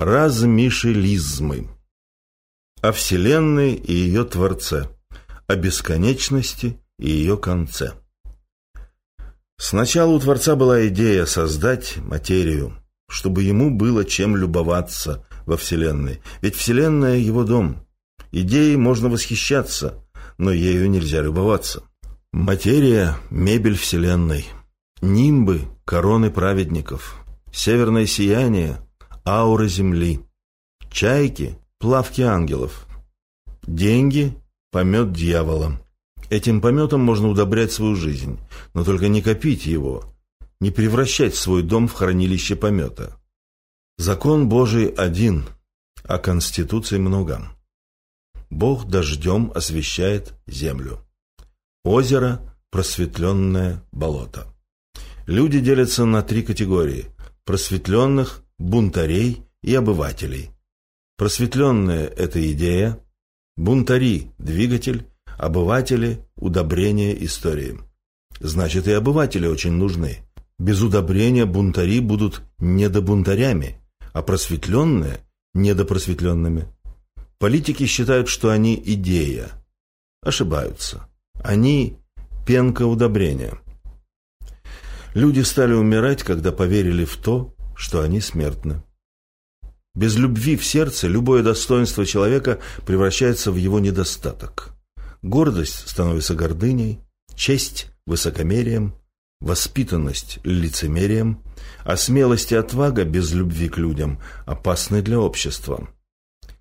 Размишелизмы. О Вселенной и ее Творце. О бесконечности и ее конце. Сначала у Творца была идея создать материю, чтобы ему было чем любоваться во Вселенной. Ведь Вселенная – его дом. Идеей можно восхищаться, но ею нельзя любоваться. Материя – мебель Вселенной. Нимбы – короны праведников. Северное сияние – аура Земли. Чайки – плавки ангелов. Деньги – помет дьявола. Этим пометом можно удобрять свою жизнь, но только не копить его, не превращать свой дом в хранилище помета. Закон Божий один, а Конституции много. Бог дождем освещает землю. Озеро – просветленное болото. Люди делятся на три категории – просветленных, бунтарей и обывателей. Просветленная – это идея, бунтари – двигатель, обыватели – удобрение истории. Значит, и обыватели очень нужны. Без удобрения бунтари будут недобунтарями, а просветленные – недопросветленными. Политики считают, что они идея. Ошибаются. Они – пенка удобрения. Люди стали умирать, когда поверили в то, что они смертны. Без любви в сердце любое достоинство человека превращается в его недостаток. Гордость становится гордыней, честь – высокомерием, воспитанность – лицемерием, а смелость и отвага без любви к людям опасны для общества.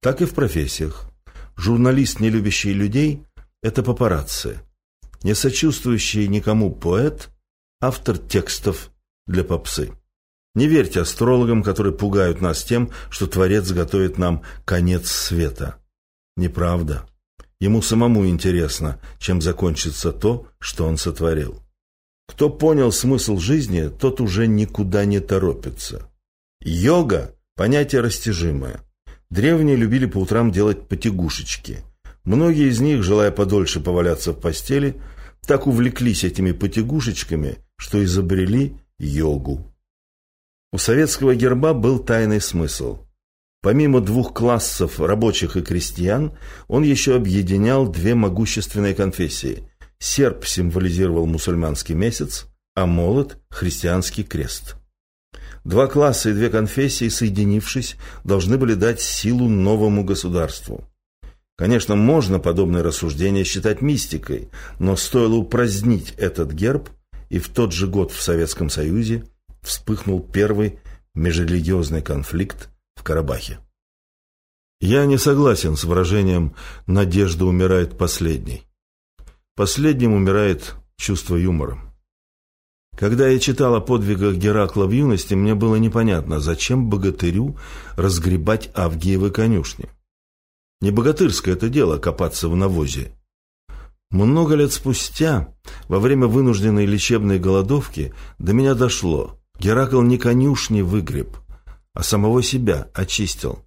Так и в профессиях. Журналист, не любящий людей – это папарацци. Не сочувствующий никому поэт – автор текстов для попсы. Не верьте астрологам, которые пугают нас тем, что Творец готовит нам конец света. Неправда. Ему самому интересно, чем закончится то, что он сотворил. Кто понял смысл жизни, тот уже никуда не торопится. Йога – понятие растяжимое. Древние любили по утрам делать потягушечки. Многие из них, желая подольше поваляться в постели, так увлеклись этими потягушечками, что изобрели йогу. У советского герба был тайный смысл. Помимо двух классов рабочих и крестьян, он еще объединял две могущественные конфессии. Серп символизировал мусульманский месяц, а молот – христианский крест. Два класса и две конфессии, соединившись, должны были дать силу новому государству. Конечно, можно подобное рассуждение считать мистикой, но стоило упразднить этот герб, и в тот же год в Советском Союзе вспыхнул первый межрелигиозный конфликт в Карабахе. Я не согласен с выражением «надежда умирает последней». Последним умирает чувство юмора. Когда я читал о подвигах Геракла в юности, мне было непонятно, зачем богатырю разгребать Авгиевы конюшни. Не богатырское это дело копаться в навозе. Много лет спустя, во время вынужденной лечебной голодовки, до меня дошло – Геракл не конюшни выгреб, а самого себя очистил.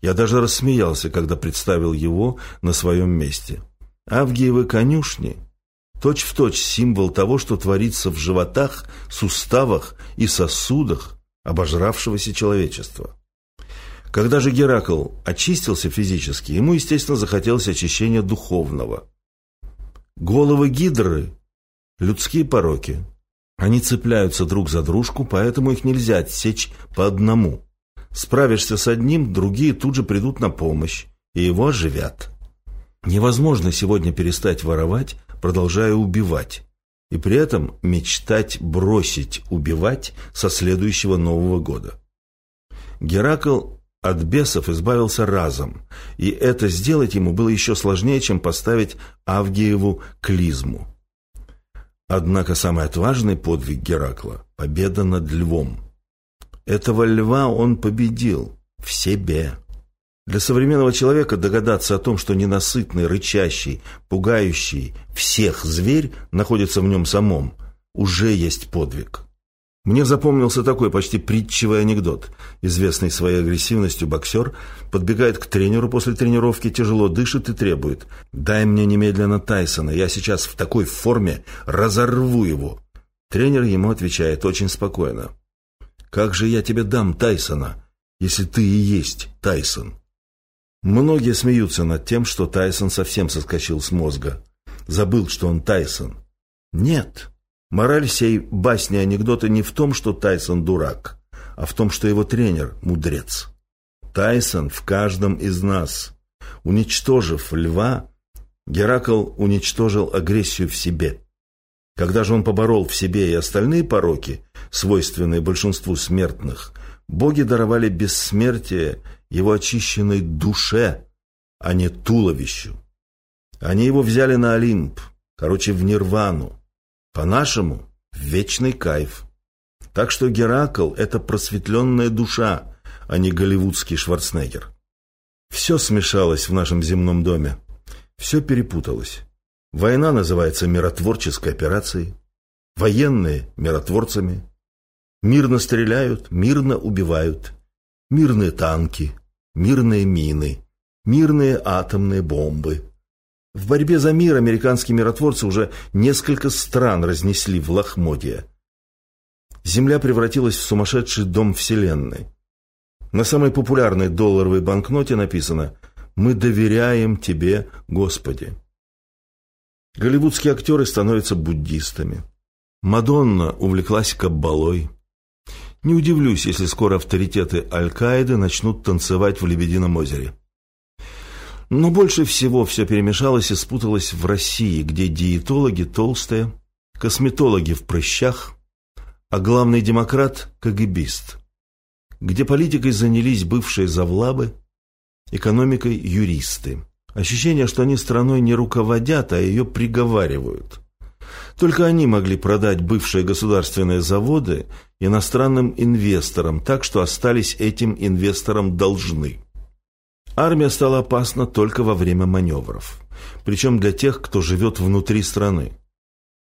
Я даже рассмеялся, когда представил его на своем месте. Авгиевы конюшни – точь-в-точь символ того, что творится в животах, суставах и сосудах обожравшегося человечества. Когда же Геракл очистился физически, ему, естественно, захотелось очищения духовного. Головы гидры – людские пороки – они цепляются друг за дружку, поэтому их нельзя отсечь по одному. Справишься с одним, другие тут же придут на помощь, и его оживят. Невозможно сегодня перестать воровать, продолжая убивать, и при этом мечтать бросить убивать со следующего Нового года. Геракл от бесов избавился разом, и это сделать ему было еще сложнее, чем поставить Авгиеву клизму. Однако самый отважный подвиг Геракла – победа над львом. Этого льва он победил в себе. Для современного человека догадаться о том, что ненасытный, рычащий, пугающий всех зверь находится в нем самом, уже есть подвиг. Мне запомнился такой почти притчевый анекдот. Известный своей агрессивностью боксер подбегает к тренеру после тренировки, тяжело дышит и требует. «Дай мне немедленно Тайсона, я сейчас в такой форме разорву его». Тренер ему отвечает очень спокойно. «Как же я тебе дам Тайсона? если ты и есть Тайсон? Многие смеются над тем, что Тайсон совсем соскочил с мозга. Забыл, что он Тайсон. Нет. Мораль сей басни анекдота не в том, что Тайсон дурак, а в том, что его тренер – мудрец. Тайсон в каждом из нас. Уничтожив льва, Геракл уничтожил агрессию в себе. Когда же он поборол в себе и остальные пороки, свойственные большинству смертных, боги даровали бессмертие его очищенной душе, а не туловищу. Они его взяли на Олимп, короче, в Нирвану. По-нашему, вечный кайф. Так что Геракл – это просветленная душа, а не голливудский Шварценеггер. Все смешалось в нашем земном доме. Все перепуталось. Война называется миротворческой операцией, военные – миротворцами. Мирно стреляют, мирно убивают. Мирные танки, мирные мины, мирные атомные бомбы. В борьбе за мир американские миротворцы уже несколько стран разнесли в лохмотья. Земля превратилась в сумасшедший дом Вселенной. На самой популярной долларовой банкноте написано «Мы доверяем Тебе, Господи». Голливудские актеры становятся буддистами. Мадонна увлеклась каббалой. Не удивлюсь, если скоро авторитеты Аль-Каиды начнут танцевать в Лебедином озере. Но больше всего все перемешалось и спуталось в России, где диетологи толстые, косметологи в прыщах, а главный демократ – КГБист, где политикой занялись бывшие завлабы, экономикой – юристы. Ощущение, что они страной не руководят, а ее приговаривают. Только они могли продать бывшие государственные заводы иностранным инвесторам, так что остались этим инвесторам должны. Армия стала опасна только во время маневров, причем для тех, кто живет внутри страны.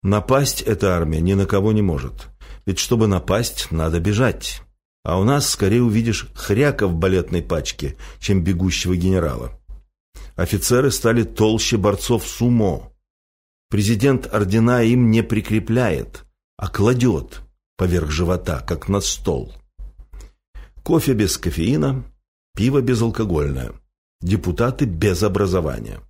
Напасть эта армия ни на кого не может, ведь чтобы напасть, надо бежать. А у нас скорее увидишь хряка в балетной пачке, чем бегущего генерала. Офицеры стали толще борцов сумо. Президент ордена им не прикрепляет, а кладет поверх живота, как на стол. Кофе без кофеина, пиво безалкогольное, депутаты без образования.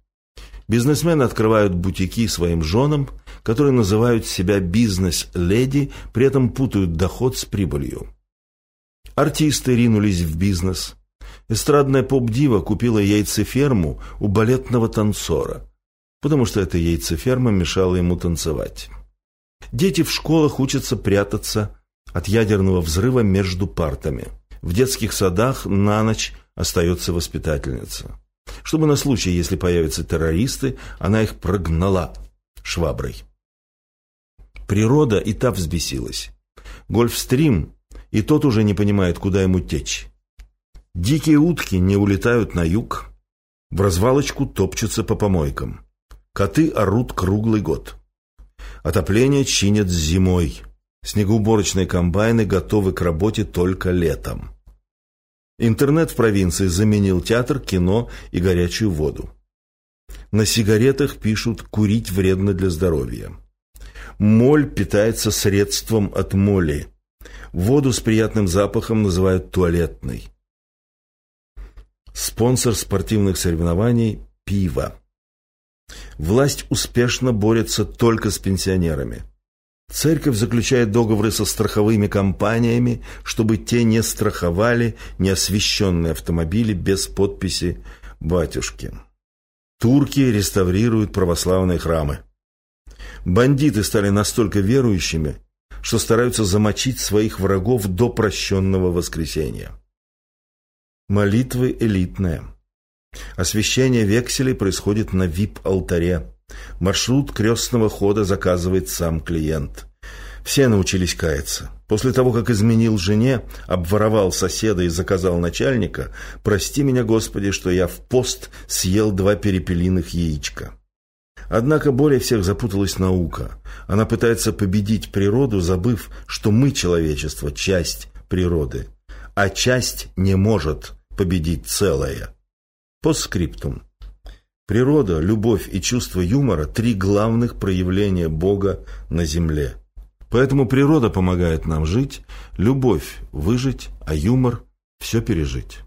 Бизнесмены открывают бутики своим женам, которые называют себя бизнес-леди, при этом путают доход с прибылью. Артисты ринулись в бизнес – Эстрадная поп-дива купила яйцеферму у балетного танцора, потому что эта яйцеферма мешала ему танцевать. Дети в школах учатся прятаться от ядерного взрыва между партами. В детских садах на ночь остается воспитательница. Чтобы на случай, если появятся террористы, она их прогнала шваброй. Природа и та взбесилась. Гольфстрим, и тот уже не понимает, куда ему течь. Дикие утки не улетают на юг, в развалочку топчутся по помойкам. Коты орут круглый год. Отопление чинят зимой. Снегоуборочные комбайны готовы к работе только летом. Интернет в провинции заменил театр, кино и горячую воду. На сигаретах пишут «курить вредно для здоровья». Моль питается средством от моли. Воду с приятным запахом называют туалетной. Спонсор спортивных соревнований – пиво. Власть успешно борется только с пенсионерами. Церковь заключает договоры со страховыми компаниями, чтобы те не страховали неосвещенные автомобили без подписи «Батюшки». Турки реставрируют православные храмы. Бандиты стали настолько верующими, что стараются замочить своих врагов до прощенного воскресения. Молитвы элитная. Освящение векселей происходит на VIP-алтаре. Маршрут крестного хода заказывает сам клиент. Все научились каяться. После того, как изменил жене, обворовал соседа и заказал начальника, прости меня, Господи, что я в пост съел два перепелиных яичка. Однако более всех запуталась наука. Она пытается победить природу, забыв, что мы, человечество, часть природы. А часть не может победить целое. По скриптум. Природа, любовь и чувство юмора – три главных проявления Бога на земле. Поэтому природа помогает нам жить, любовь – выжить, а юмор – все пережить.